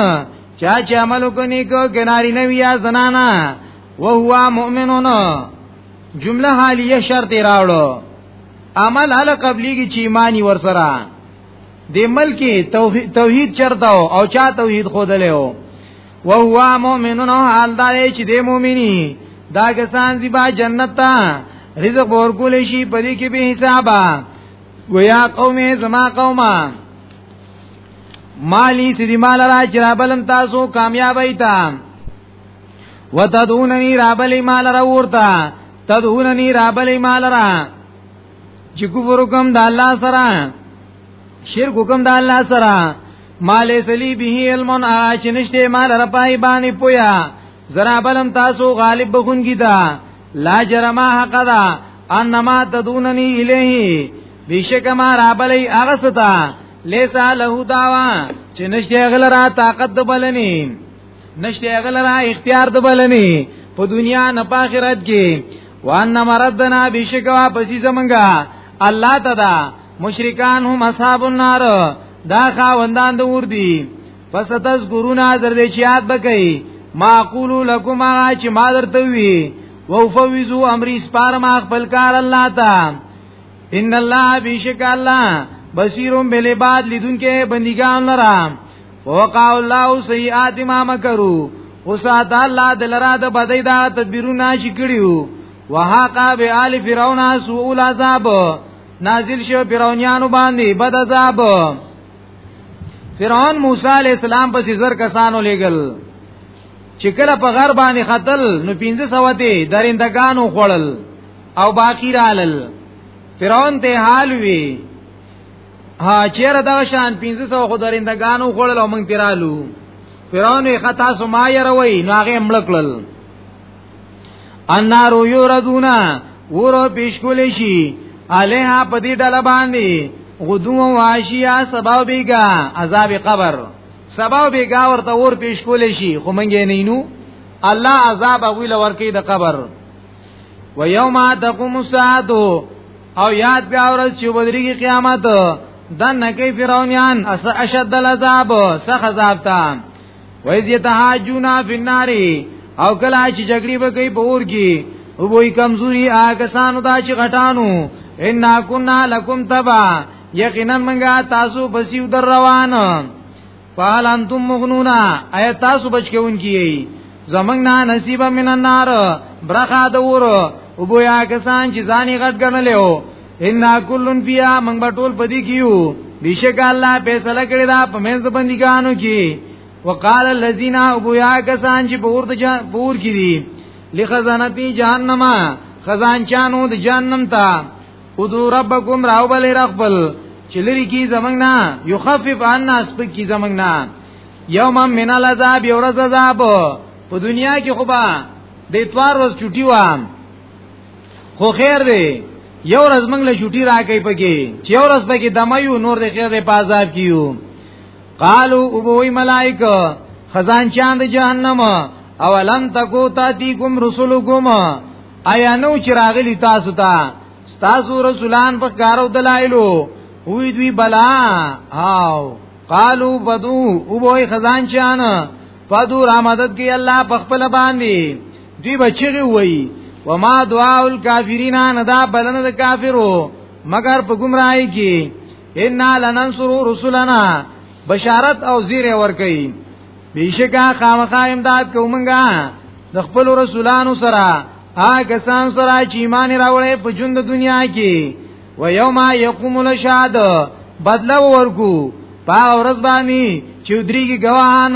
چا چې عملو کو نیکو کناری نه ویا زنانا وهو مؤمنون جمله حالیه شرط راوړو عمل هل قبلی کی چی مانی ور سره د ملکی توحید چرته او چا توحید خود له و هو مؤمنون حال دا چې د مؤمنی دا کسان دی با جنت ته رزق ورکول شي په دې کې به حسابا ويا قومي زما قومه مالی سری مال را چرابلم تاسو کامیاب ایتا وتدوننی رابلی مال را ورتا تدوننی رابلی مال را چې کوبرکم د الله سره شرک کوم د الله سره مال سلی به علم اچ نشته مال رپای باندې پویا زرا بلم تاسو غالب بخون کی دا لا جرما حق دا انما تدوننی الیه بیشک ما رابلی اغستا لیسا له داوا چې نشته غلرا طاقت د بلنی نشته غلرا اختیار د بلنی په دنیا نه په آخرت کې وان مردنا بشکوا پسې زمنګا الله تدا مشرکان هم اصحاب النار دا خاوندان د ور دي پس تاسو ګورونه زر دې شیات بکئ ما اقول لكم هغه چې ما درته وی وفوزو امر اسپار ما خپل کار الله تا ان الله بیشک الله بصیرم بل عباد لیدونکې بندګان لرا وقع الله سیئات ما مکرو وسات الله دلرا د بدی دا تدبیرونه شکړیو وهاقا به آل فرعون سوء العذاب نازل شو فرعونانو باندې بد عذاب فرعون موسی علی السلام په زر کسانو لګل چې کله په غر باندې خطل نو 1500 دي درندگانو خړل او باقی رالل فرعون ته حال وی ها چیر دا شان 1500 خو درندگانو خړل او مونږ تیرالو فرعون یې خطا سو ما یې روي نو هغه مړکل النار یوردون ورو پیشکول شي علیها په دې ډله باندې غدو واشیا سبا بیگا عذاب قبر سبا بیگا ورته ور پیش کول شي خو مونږ نه نو الله عذاب ویل ورکی د قبر و یوم تقوم الساعه او یاد بیا ورځ چې بدرېږي قیامت دنه کې فرعونیان اس اشد العذاب سخ عذاب تا وایز یتهاجونا فی النار او کله چې جګړې وکړي په اور کې او وای کمزوري هغه سانو دا چې غټانو ان کنا لکم تبا یقینا منګه تاسو بسیو در روان فال انتم مغنونا اي تاسو بچ کېونکي زمنګ نه نصیب من النار برخه د ور او بیا کسان چې ځاني غټ ګڼلې ان کلن فیا من بټول پدی کیو بیشک الله فیصله کړی دا په منځ بندګانو کې وقال الذين ابو یا کسان چې پور د پور کې دي لخزانتی جهنم خزانچانو د جهنم ته ادو ربکم راو بل رخبل چې لري کی زمنګ نه یخفف عنا سپک کی زمنګ نه یوم من العذاب یورز عذاب په دنیا کې خو با د اتوار ورځ چټي وام خو خیر دی یو ورځ موږ له شوټي راکې پکې چې یو ورځ پکې دمایو نور د خیر په عذاب کیو قالو او بوئی ملائکه خزان چاند جهنم او لم تکو تاتیکم رسولکم آیا نو چې راغلی تاسو ته تاسو رسولان په کارو دلایلو وی دوی بلا او قالو بدو او بوئی خزان چاند پدو را مدد کی الله په خپل باندې دوی بچی وی وما دعاء الکافرین نه دا بلنه د کافرو مگر په گمراهی کې ان لننصر رسلنا بشارت او زیر ور کوي بیشکا خامخا امداد کومنګا د خپل رسولانو سره هغه سان سره چې ایمان راوړې په ژوند دنیا کې و یوم یقوم الشهاد بدلا ورکو پا ورځ باندې چې درېږي ګواهان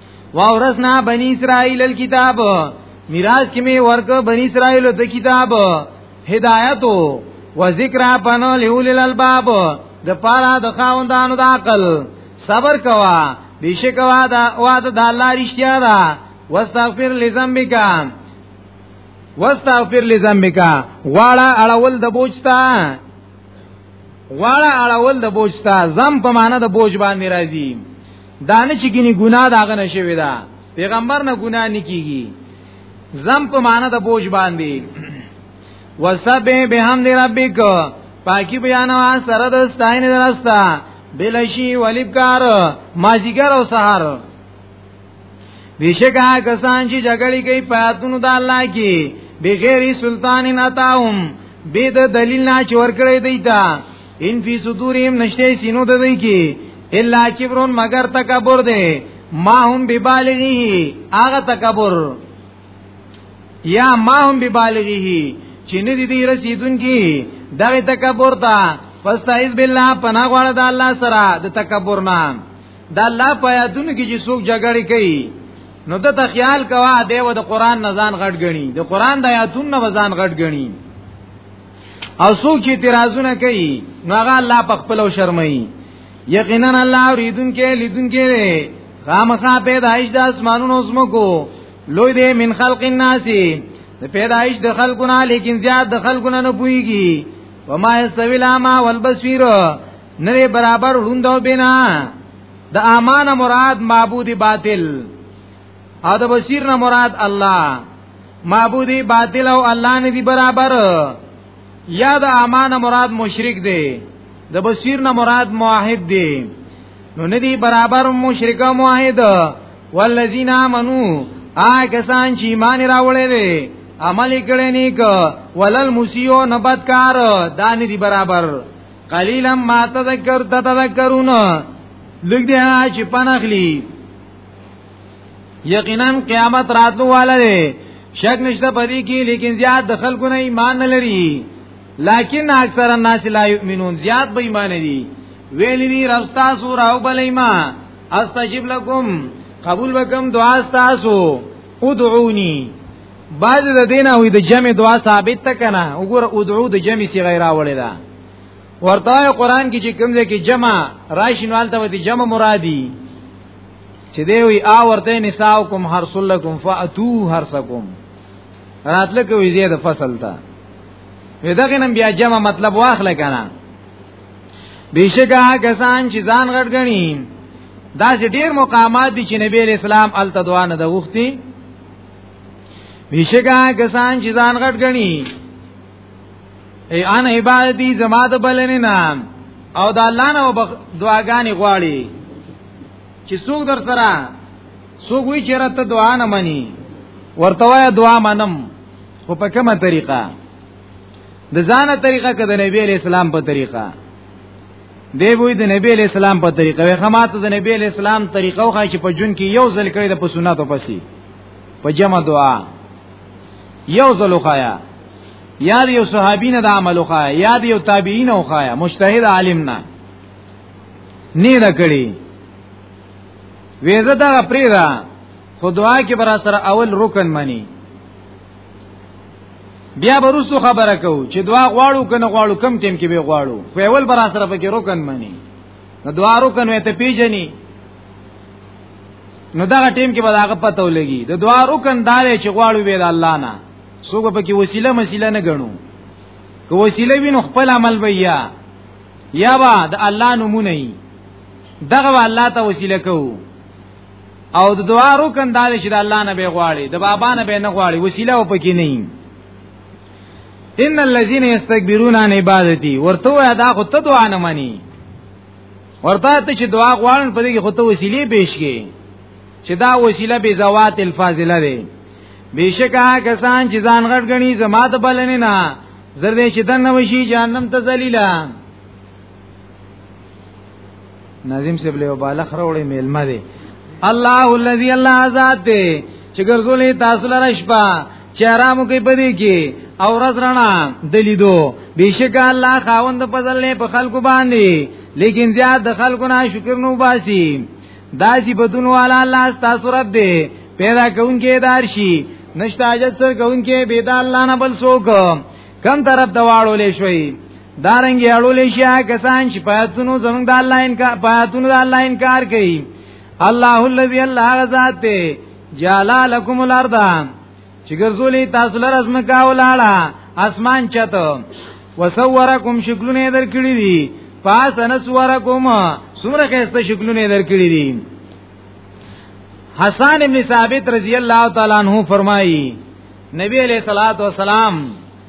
واورثنا بنی اسرائیل الكتاب میراث کې می ورک بنی اسرائیل ته کتاب هدایت او ذکر پنو لول الالباب د پاره د خاوندانو د عقل صبر کوا بشکوا دا وعده د الله رښتیا ده واستغفر لذنبک واستغفر لذنبک واړه اړول د بوجتا واړه اړول د بوجتا زم په معنا د بوج باندې راځي دانه چې ګینه ګناه داغه نشوي دا پیغمبر نه ګناه نکېږي زم په معنا د بوج باندې وسبه بهم دی ربک پاکی بیانوا سره د ستاین درستا بلشی ولیبکار مازیګر او سحر بیشکا کسان چې جګړې کوي پاتونو د الله کې بغیر سلطان نتاهم بيد دلیل نه چور کړی دی تا ان فی صدورهم نشته سینو د دوی کې الا کبرون مگر تکبر دی ما هم ببالغه هغه تکبر یا ما هم ببالغه چې نه دي دی رسیدونکي دغه تکبر ته فاستعذ بالله پناه غواړه د الله سره د تکبر نه د الله په یادونو کې چې څوک جګړه کوي نو د خیال کوا دیو د قران نزان غټ غني د قران د آیاتونو نزان غټ غني او څوک چې اعتراضونه کوي نو هغه الله په خپل او شرمای یقینا الله اوریدون کې لیدون کې خامخا پیدایش د اسمانونو زمکو لوی دې من خلق الناس د پیدایش د خلقونه لیکن زیات د خلقونه نه پويږي وما یستوی الاما والبصیر نه برابر وروندو بنا د امانه مراد معبود باطل او د بصیر نه مراد الله معبود باطل او الله نه دی برابر یا د امان مراد مشرک دی د بصیر نه مراد موحد دی نو ندی برابر مشرک او موحد والذین آمنو آ کسان چې ایمان راوړل دي عمل کړي نیک ولل مسیو نبدکار دانی دی برابر قلیلا ما تذکر تذکرون لګ دی چې پنخلی یقینا قیامت راتلو والا دی شک نشته پدې کې لیکن زیات د خلکو نه ایمان نه لري لیکن اکثر الناس لا یؤمنون زیات به ایمان دي ویلی دی رستا سو راو بلی ما استجیب لکم قبول وکم دعا ستاسو ادعونی بعض د دینه وي د جمع دعا ثابت تکنه وګوره ادعو د جمع سی غیر راوړی دا ورته قرآن کې چې کوم ځای کې جمع راشنوالته وي جمع مرادي چې دی وی آ ورته نساءکم حرسلکم فاتو حرسکم راتله کوي زیاده فصل ته وی دغه نن بیا جمع مطلب واخله کنه بشکا کسان چې ځان غټ غني دا چې ډیر مقامات دي چې نبی اسلام ال تدوا نه د وختي بشکا کسان چې ځان غټ غني ای ان عبادتي زما د بلنې نه او د الله نه دعاګانې غواړي چې څوک در سره څوک وی چې راته دعا نه مني ورته وای دعا منم خو په کومه طریقه د ځانه طریقه که د نبی اسلام په طریقه دی وی د نبی اسلام په طریقه وی خمات د نبی اسلام طریقه خو چې په جون کې یو ځل کړی د په سنتو پسی په جمع دعا یو ځل خو یاد یو صحابین د عمل وخا یاد یو تابعین وخا مجتهد عالم نه نه دا کړی ویزه دا پریرا خدوا کې برا سره اول رکن منی بیا برسو خبره کو چې دعا غواړو کنه غواړو کم ټیم کې به غواړو خو اول برا سره پکې رکن منی نو دعا رکن وې ته پیژني نو دا ټیم کې به هغه پته ولګي د دعا رکن دار چې غواړو به الله نه څوک په کې وسیله مسیله نه غنو که وسیله وینو خپل عمل بیا یا با د الله نمونه ای دغه الله ته وسیله کو او د دعا رکن دال شي د الله نه به غواړي د بابا نه به نه غواړي وسیله او پکې نه ان الذين يستكبرون عن عبادتي ورته دا خو ته دعا نه مانی ورته ته چې دعا غواړن په دې کې خو ته وسیله پیش کې چې دا وسیله به زوات الفاضله ده بشکا کسان چې ځان غټ غني زما ته بلنه نه زر دې چې دنه وشي جهنم ته ذلیلا ناظم صاحب له بالغ وروړي میلمه دي الله الذي الله ذات دې چې ګرځولې تاسو لره شپه چهرامو کې پدې کې او ورځ رڼا دلیدو بشک الله خاوند فضل نه په خلکو باندې لیکن زیاد د خلکو نه شکر نو باسي دا صفاتون والا الله تاسو رب دی پیدا کونکي دار شي نشتا اجت سر کونکي بيد الله نه بل سوک کم طرف ته واړولې شوي دارنګ اړولې شي کسان چې پاتونو زمونږ د الله انکار پاتونو د الله انکار کوي الله الذي الله غزاد ته جلالکم الارض چې ګرځولې تاسو لر ازمکا ولاړه اسمان چته وسورکم شکلونه درکړي دي پاس انسورکم سوره خسته شکلونه درکړي دي حسان ابن ثابت رضی الله تعالی عنہ فرمایي نبی علیہ الصلوۃ والسلام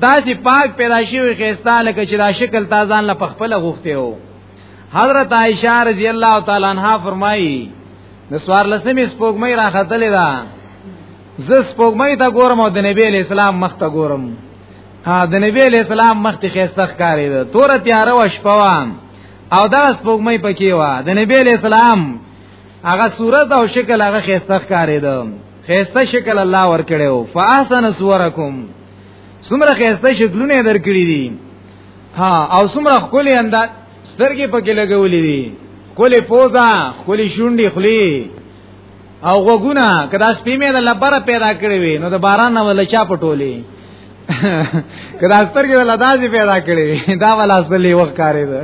داسې پاک پیدا شوی خيستا لکه چې دا شکل تازان لا پخپل غوښته وو حضرت عائشہ رضی الله تعالی عنها فرمایي د سوار لسمې سپوږمۍ راختلې ده زه سپوږمۍ ته ګورم او د نبی اسلام مخ ته ګورم ها د نبی اسلام مخ ته خيسته ښکارې ده تور تیار و شپوام او دا سپوږمۍ پکې و د نبی اسلام هغه صورت او شکل هغه خيسته ښکارې ده خیسته شکل الله ورکړو فاحسن صورکم سمره خیسته شکلونه درکړي دي ها او سمره خولي انداز سترګې پکې لګولې دي خولي پوزا خولي شونډي خولي او غوګونه کدا سپې مې د لبره پیدا کړې وي نو د باران نه ول چا پټولې کدا سترګې ول دازي پیدا کړې وي دا ولا اصلي وخت کارې ده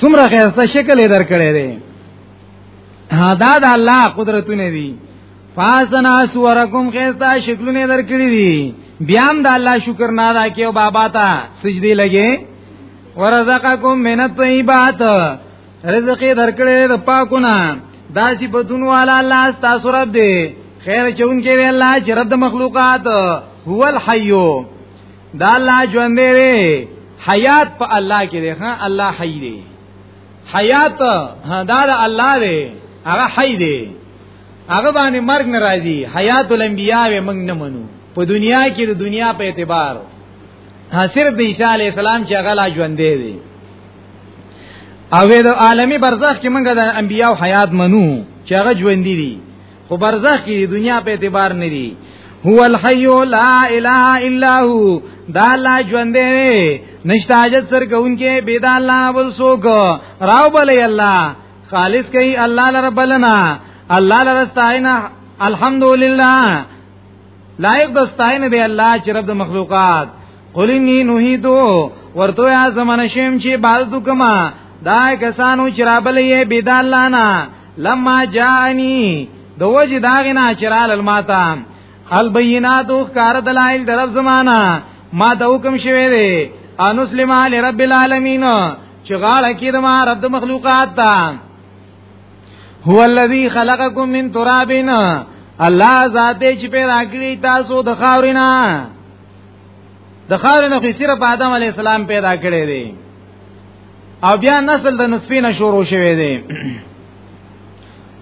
سمره خیسته شکل درکړي دي دا د الله قدرتونه دي فاسنا سورکم خيستا شکلونه درکړي دي بیا هم د الله شکر نه ادا کیو بابا ته سجدي لګي ورزقکم من الطيبات رزق درکړي د پاکونه داسي بدون والا الله تاسو رب دي خیر چون کې وی الله چې رب د مخلوقات هو الحي دا الله ژوند دی حیات په الله کې دی ها الله حي دی حیات دا د الله دی هغه حی دی هغه باندې مرګ نه راځي حیات الانبیاء و موږ نه منو په دنیا کې د دنیا په اعتبار حاصل د عیسی علی السلام چې هغه لا ژوند دی او د عالمی برزخ کې موږ د انبیاء حیات منو چې هغه ژوند دي خو برزخ کې دنیا په اعتبار نه دی هو الحي لا اله الا هو دا الله ژوند دی نشته حاجت سر کوونکې بيد الله نه بل سوک راو بلې الله خالص کوي الله لره بلنا الله لره ستاینه الحمدلله لایق د ستاینه دی الله چې رب د مخلوقات قل انی نهیدو ورته یا زمانه شیم چې عبادت وکما دا کسانو چې رابلې بيد الله نه لما جانی د وجه داغه نه چرال الماتا البینات کار دلائل در زمانہ ما د حکم شوه دی انسلم علی رب العالمین چې غاړه کې د ما رب مخلوقات تا هو الذی خلقکم من تراب الله ذات چې پیدا کړی تاسو د خاورینا د خاورې نه خو صرف آدم علی السلام پیدا کړی دی او بیا نسل د نطفه نه شروع شوی دی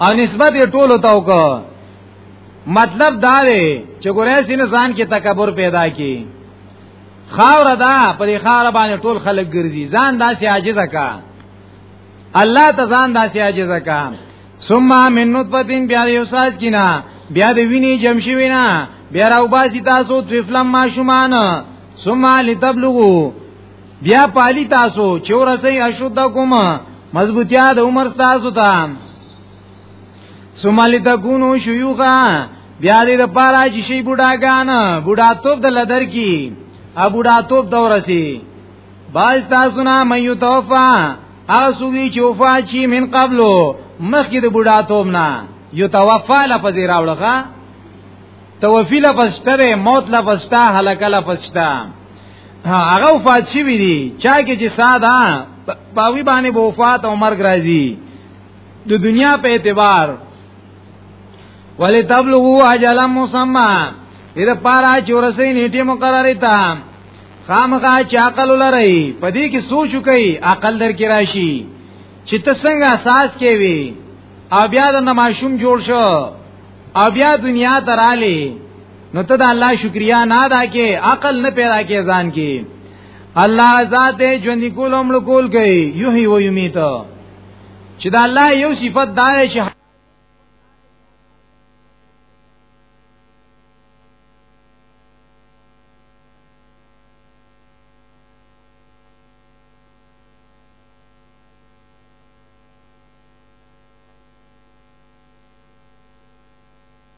او نسبت ټول ته وکړه مطلب دا دی چې ګورې سین ځان کې تکبر پیدا کی خاور دا په دې خاور باندې ټول خلک ګرځي ځان داسې عاجز کا الله ته ځان داسې عاجز کا ثم من نطفه بیا یو ساز کینا بیا د ویني جم شي وینا بیا راو باسي تاسو طفلم ما شومان ثم لتبلغو بیا پالی تاسو چې ورسې اشد کوم مضبوطیا د عمر تاسو ته ثم لتكونوا شيوخا بیا دې د پاره چې شي بوډاګان بوډا توپ د لدر کی ا بوډا توپ دورسي باز تاسو نه مې توفا اسوږي چې وفا چی من قبلو مخکې د بوډا توپ نه یو توفا لفظ راوړغه توفی لفظ تره موت لفظ تا هلاک لفظ تا هغه وفات شوی دی چا کې چې ساده پاوی باندې به وفات او مرګ راځي د دنیا په اعتبار ولی تبلغو اجل مسمى اذا پارا چې ورسې نیټه مقرره تا خامخا چې عقل لري پدې کې سوچ کوي عقل در کې راشي چې ته څنګه اساس کې وي او بیا د نماشوم جوړ شو او بیا دنیا تراله نو ته د الله شکریا نه ادا کې عقل نه پیدا کې ځان کې الله ذات ژوند کول هم کول کوي یحیی و یمیت چې د الله یو صفت دا دی چې